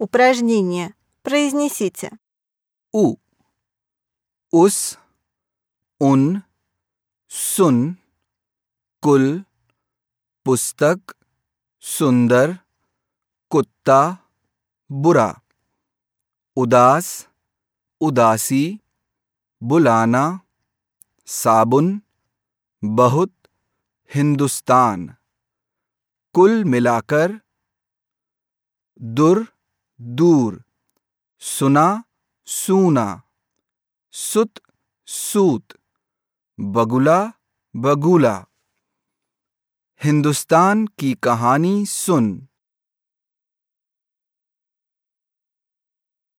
Упражнение. Произнесите. उ उस उन सुन कुल पुस्तक सुंदर कुत्ता बुरा उदास उदासी बुलाना साबुन बहुत हिंदुस्तान कुल मिलाकर दुर दूर सुना सूना सुत सूत बगुला बगुला। हिंदुस्तान की कहानी सुन।